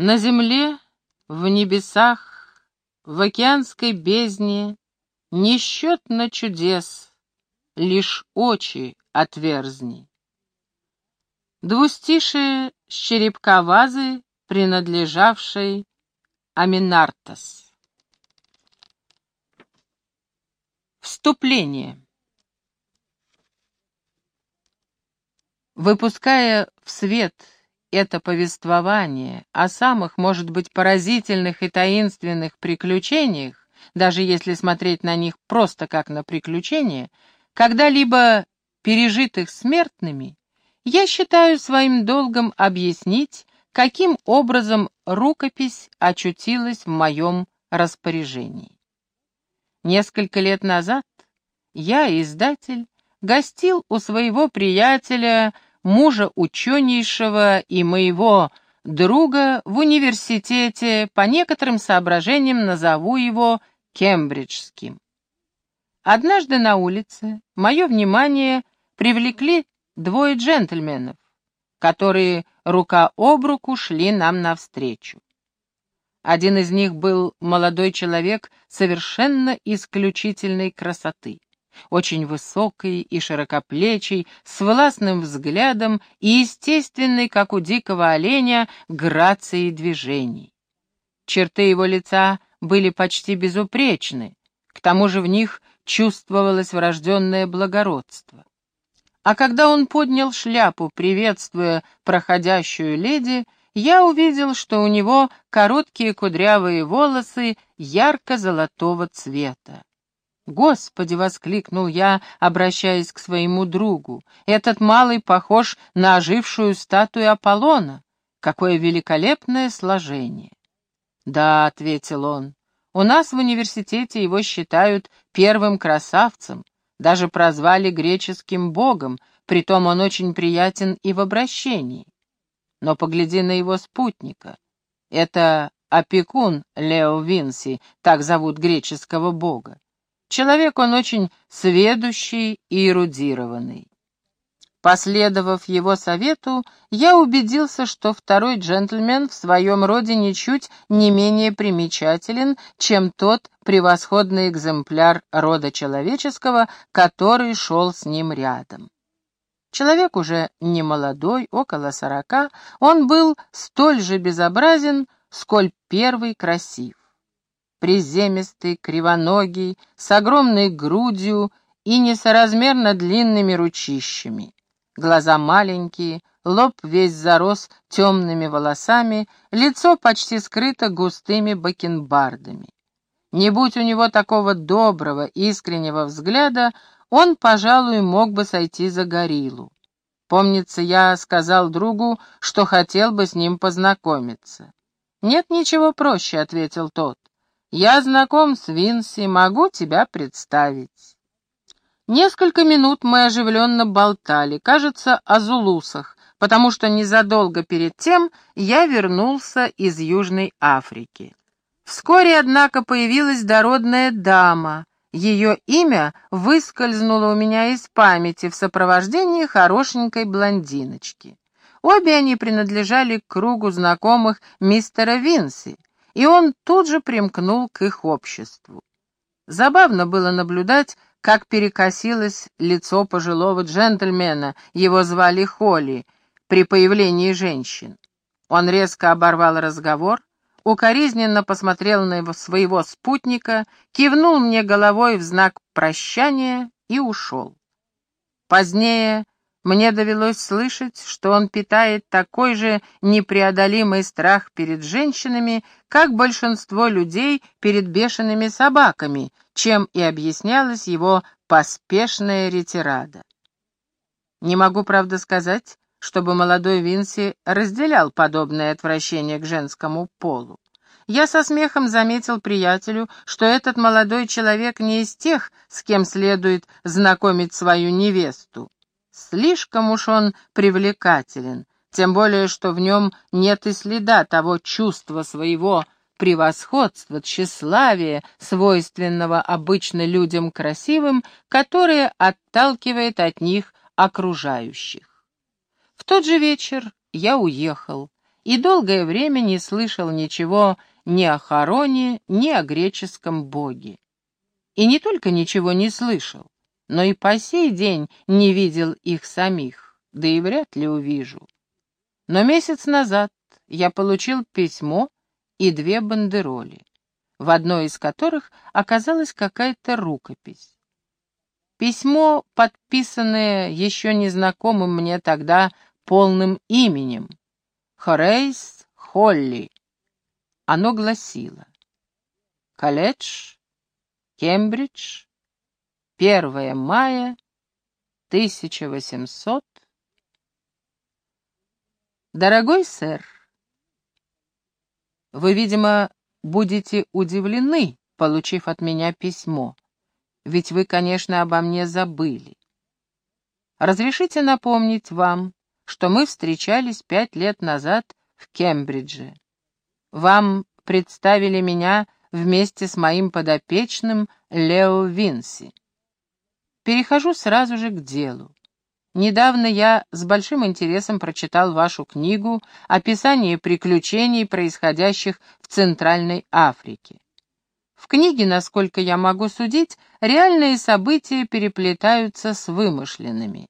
На земле, в небесах, в океанской бездне Несчетно чудес, лишь очи отверзни. Двустишие с черепка вазы, принадлежавшей Аминартас. Вступление. Выпуская в свет это повествование о самых, может быть, поразительных и таинственных приключениях, даже если смотреть на них просто как на приключения, когда-либо пережитых смертными, я считаю своим долгом объяснить, каким образом рукопись очутилась в моем распоряжении. Несколько лет назад я, издатель, гостил у своего приятеля мужа ученейшего и моего друга в университете, по некоторым соображениям назову его Кембриджским. Однажды на улице мое внимание привлекли двое джентльменов, которые рука об руку шли нам навстречу. Один из них был молодой человек совершенно исключительной красоты очень высокий и широкоплечий, с властным взглядом и естественной, как у дикого оленя, грацией движений. Черты его лица были почти безупречны, к тому же в них чувствовалось врожденное благородство. А когда он поднял шляпу, приветствуя проходящую леди, я увидел, что у него короткие кудрявые волосы ярко-золотого цвета. «Господи!» — воскликнул я, обращаясь к своему другу. «Этот малый похож на ожившую статую Аполлона. Какое великолепное сложение!» «Да», — ответил он, — «у нас в университете его считают первым красавцем, даже прозвали греческим богом, притом он очень приятен и в обращении. Но погляди на его спутника. Это опекун Лео Винси, так зовут греческого бога. Человек он очень сведущий и эрудированный. Последовав его совету, я убедился, что второй джентльмен в своем роде ничуть не менее примечателен, чем тот превосходный экземпляр рода человеческого, который шел с ним рядом. Человек уже не молодой, около сорока, он был столь же безобразен, сколь первый красив приземистый, кривоногий, с огромной грудью и несоразмерно длинными ручищами. Глаза маленькие, лоб весь зарос темными волосами, лицо почти скрыто густыми бакенбардами. Не будь у него такого доброго, искреннего взгляда, он, пожалуй, мог бы сойти за гориллу. Помнится, я сказал другу, что хотел бы с ним познакомиться. «Нет ничего проще», — ответил тот. Я знаком с Винси, могу тебя представить. Несколько минут мы оживленно болтали, кажется, о зулусах, потому что незадолго перед тем я вернулся из Южной Африки. Вскоре, однако, появилась дородная дама. Ее имя выскользнуло у меня из памяти в сопровождении хорошенькой блондиночки. Обе они принадлежали к кругу знакомых мистера Винси и он тут же примкнул к их обществу. Забавно было наблюдать, как перекосилось лицо пожилого джентльмена, его звали Холли, при появлении женщин. Он резко оборвал разговор, укоризненно посмотрел на своего спутника, кивнул мне головой в знак прощания и ушел. Позднее мне довелось слышать, что он питает такой же непреодолимый страх перед женщинами, как большинство людей перед бешеными собаками, чем и объяснялась его поспешная ретирада. Не могу, правда, сказать, чтобы молодой Винси разделял подобное отвращение к женскому полу. Я со смехом заметил приятелю, что этот молодой человек не из тех, с кем следует знакомить свою невесту. Слишком уж он привлекателен, тем более, что в нем нет и следа того чувства своего превосходства, тщеславия, свойственного обычно людям красивым, которое отталкивает от них окружающих. В тот же вечер я уехал, и долгое время не слышал ничего ни о Хароне, ни о греческом боге. И не только ничего не слышал, но и по сей день не видел их самих, да и вряд ли увижу. Но месяц назад я получил письмо и две бандероли, в одной из которых оказалась какая-то рукопись. Письмо, подписанное еще незнакомым мне тогда полным именем — Хорейс Холли. Оно гласило «Колледж, Кембридж, 1 мая 1800 Дорогой сэр, вы, видимо, будете удивлены, получив от меня письмо, ведь вы, конечно, обо мне забыли. Разрешите напомнить вам, что мы встречались пять лет назад в Кембридже. Вам представили меня вместе с моим подопечным Лео Винси. Перехожу сразу же к делу. Недавно я с большим интересом прочитал вашу книгу «Описание приключений, происходящих в Центральной Африке». В книге, насколько я могу судить, реальные события переплетаются с вымышленными.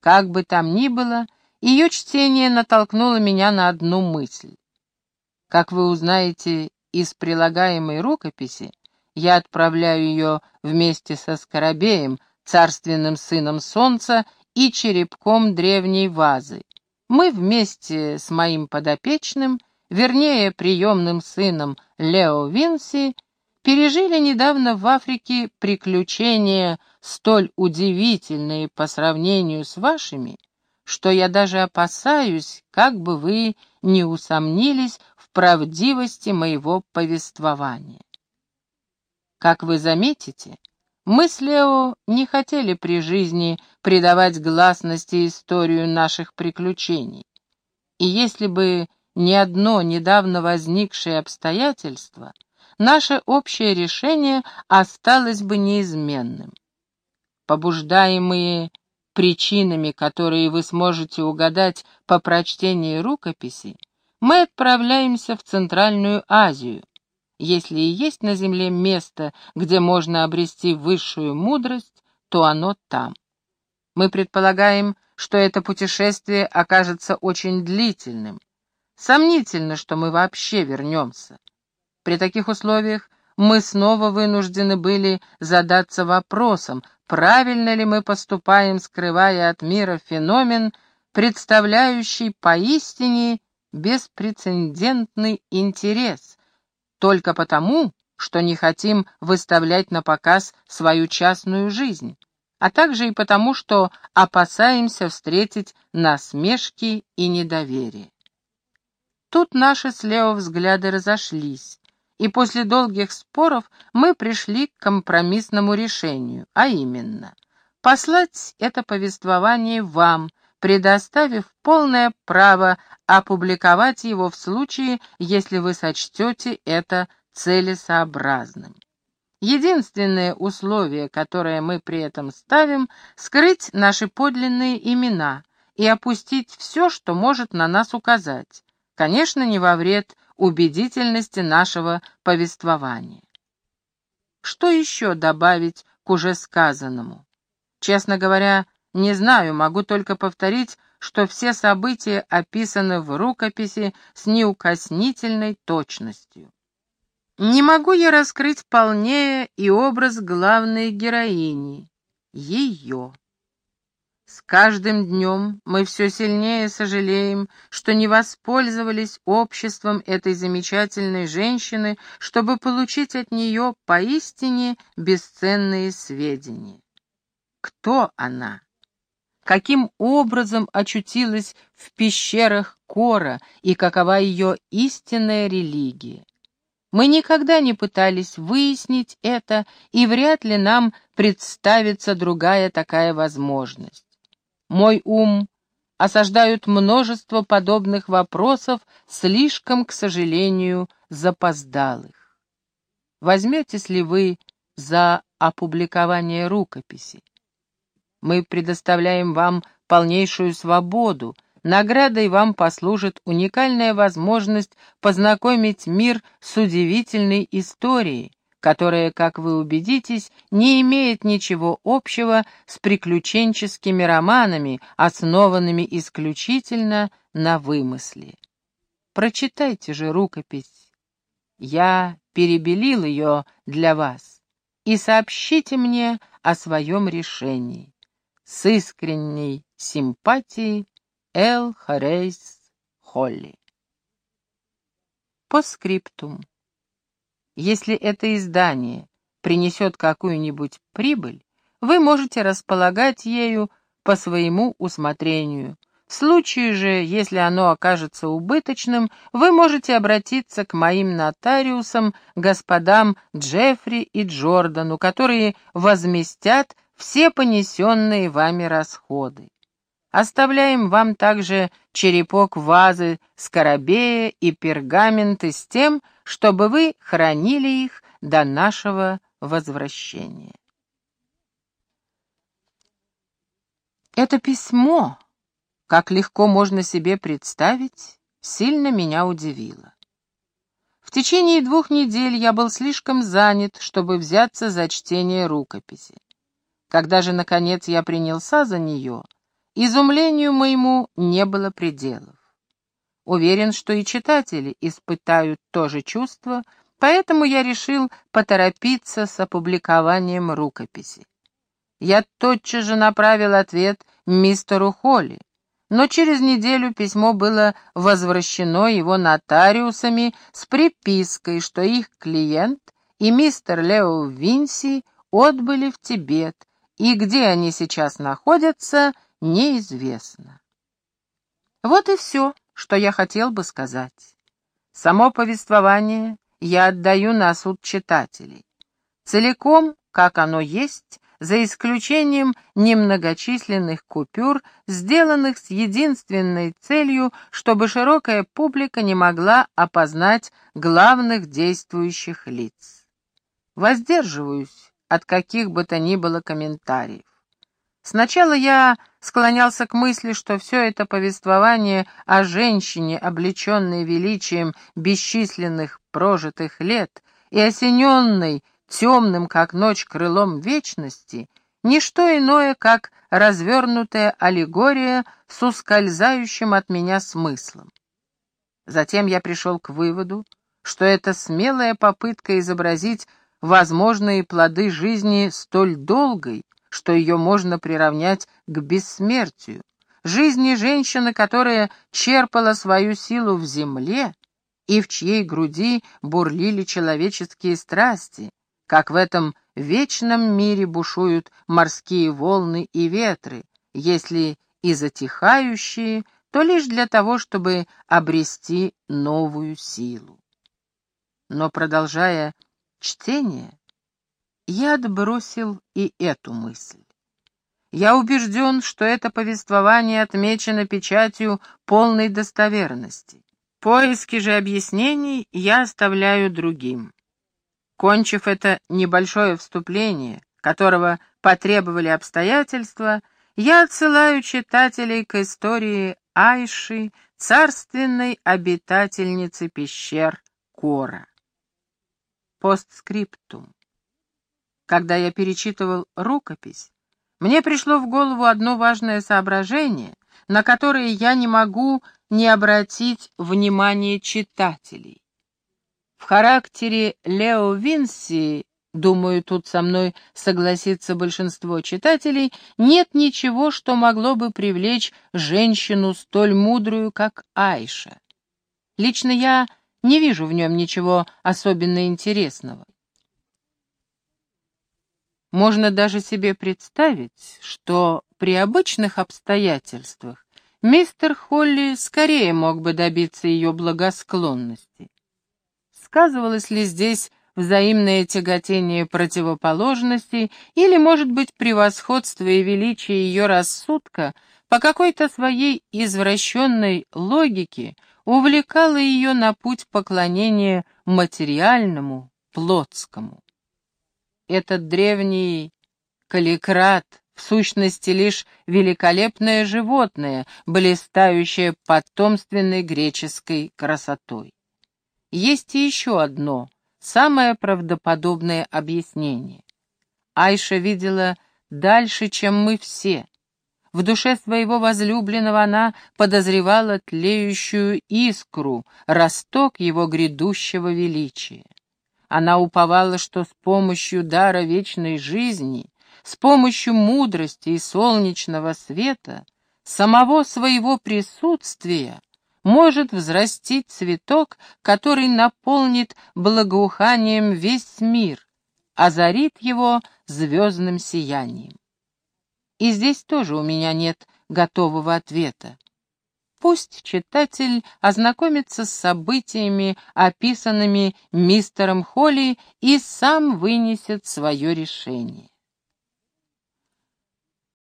Как бы там ни было, ее чтение натолкнуло меня на одну мысль. Как вы узнаете из прилагаемой рукописи, я отправляю ее вместе со Скоробеем, царственным сыном солнца и черепком древней вазы. Мы вместе с моим подопечным, вернее, приемным сыном Лео Винси, пережили недавно в Африке приключения столь удивительные по сравнению с вашими, что я даже опасаюсь, как бы вы не усомнились в правдивости моего повествования. Как вы заметите, мы с Лео не хотели при жизни придавать гласности историю наших приключений. И если бы не одно недавно возникшее обстоятельство, наше общее решение осталось бы неизменным. Побуждаемые причинами, которые вы сможете угадать по прочтении рукописи, мы отправляемся в Центральную Азию, если и есть на земле место, где можно обрести высшую мудрость, то оно там. Мы предполагаем, что это путешествие окажется очень длительным. Сомнительно, что мы вообще вернемся. При таких условиях мы снова вынуждены были задаться вопросом, правильно ли мы поступаем, скрывая от мира феномен, представляющий поистине беспрецедентный интерес, только потому, что не хотим выставлять на показ свою частную жизнь, а также и потому, что опасаемся встретить насмешки и недоверие. Тут наши с Лео взгляды разошлись, и после долгих споров мы пришли к компромиссному решению, а именно послать это повествование вам, предоставив полное право опубликовать его в случае, если вы сочтете это целесообразным. Единственное условие, которое мы при этом ставим, скрыть наши подлинные имена и опустить все, что может на нас указать, конечно, не во вред убедительности нашего повествования. Что еще добавить к уже сказанному? Честно говоря, не знаю, могу только повторить, что все события описаны в рукописи с неукоснительной точностью. Не могу я раскрыть полнее и образ главной героини, ее. С каждым днем мы все сильнее сожалеем, что не воспользовались обществом этой замечательной женщины, чтобы получить от нее поистине бесценные сведения. Кто она? Каким образом очутилась в пещерах Кора и какова ее истинная религия. Мы никогда не пытались выяснить это, и вряд ли нам представится другая такая возможность. Мой ум осаждают множество подобных вопросов, слишком, к сожалению, запоздалых. Возьметесь ли вы за опубликование рукописи? Мы предоставляем вам полнейшую свободу, Наградой вам послужит уникальная возможность познакомить мир с удивительной историей, которая, как вы убедитесь, не имеет ничего общего с приключенческими романами, основанными исключительно на вымысле. Прочитайте же рукопись. Я перебелил ее для вас и сообщите мне о своем решении. С искренней симпатией Эл Харейс Холли. По скриптум. Если это издание принесет какую-нибудь прибыль, вы можете располагать ею по своему усмотрению. В случае же, если оно окажется убыточным, вы можете обратиться к моим нотариусам, господам Джеффри и Джордану, которые возместят все понесенные вами расходы. Оставляем вам также черепок вазы, скоробея и пергаменты с тем, чтобы вы хранили их до нашего возвращения. Это письмо, как легко можно себе представить, сильно меня удивило. В течение двух недель я был слишком занят, чтобы взяться за чтение рукописи. Когда же, наконец, я принялся за нее — Изумлению моему не было пределов. Уверен, что и читатели испытают то же чувство, поэтому я решил поторопиться с опубликованием рукописи. Я тотчас же направил ответ мистеру Холли, но через неделю письмо было возвращено его нотариусами с припиской, что их клиент и мистер Лео Винси отбыли в Тибет, и где они сейчас находятся — неизвестно. Вот и все, что я хотел бы сказать. Само повествование я отдаю на суд читателей. Целиком, как оно есть, за исключением немногочисленных купюр, сделанных с единственной целью, чтобы широкая публика не могла опознать главных действующих лиц. Воздерживаюсь от каких бы то ни было комментариев. Сначала я склонялся к мысли, что все это повествование о женщине, облеченной величием бесчисленных прожитых лет и осененной темным, как ночь, крылом вечности, не что иное, как развернутая аллегория с ускользающим от меня смыслом. Затем я пришел к выводу, что это смелая попытка изобразить возможные плоды жизни столь долгой, что ее можно приравнять к бессмертию, жизни женщины, которая черпала свою силу в земле и в чьей груди бурлили человеческие страсти, как в этом вечном мире бушуют морские волны и ветры, если и затихающие, то лишь для того, чтобы обрести новую силу. Но, продолжая чтение, я отбросил и эту мысль. Я убежден, что это повествование отмечено печатью полной достоверности. Поиски же объяснений я оставляю другим. Кончив это небольшое вступление, которого потребовали обстоятельства, я отсылаю читателей к истории Айши, царственной обитательницы пещер Кора. Постскриптум. Когда я перечитывал рукопись, мне пришло в голову одно важное соображение, на которое я не могу не обратить внимание читателей. В характере Лео Винси, думаю, тут со мной согласится большинство читателей, нет ничего, что могло бы привлечь женщину столь мудрую, как Айша. Лично я не вижу в нем ничего особенно интересного. Можно даже себе представить, что при обычных обстоятельствах мистер Холли скорее мог бы добиться ее благосклонности. Сказывалось ли здесь взаимное тяготение противоположностей или, может быть, превосходство и величие ее рассудка по какой-то своей извращенной логике увлекало ее на путь поклонения материальному, плотскому. Этот древний каликрат в сущности лишь великолепное животное, блистающее потомственной греческой красотой. Есть и еще одно, самое правдоподобное объяснение. Айша видела дальше, чем мы все. В душе своего возлюбленного она подозревала тлеющую искру, росток его грядущего величия. Она уповала, что с помощью дара вечной жизни, с помощью мудрости и солнечного света, самого своего присутствия, может взрастить цветок, который наполнит благоуханием весь мир, озарит его звездным сиянием. И здесь тоже у меня нет готового ответа. Пусть читатель ознакомится с событиями, описанными мистером Холли, и сам вынесет свое решение.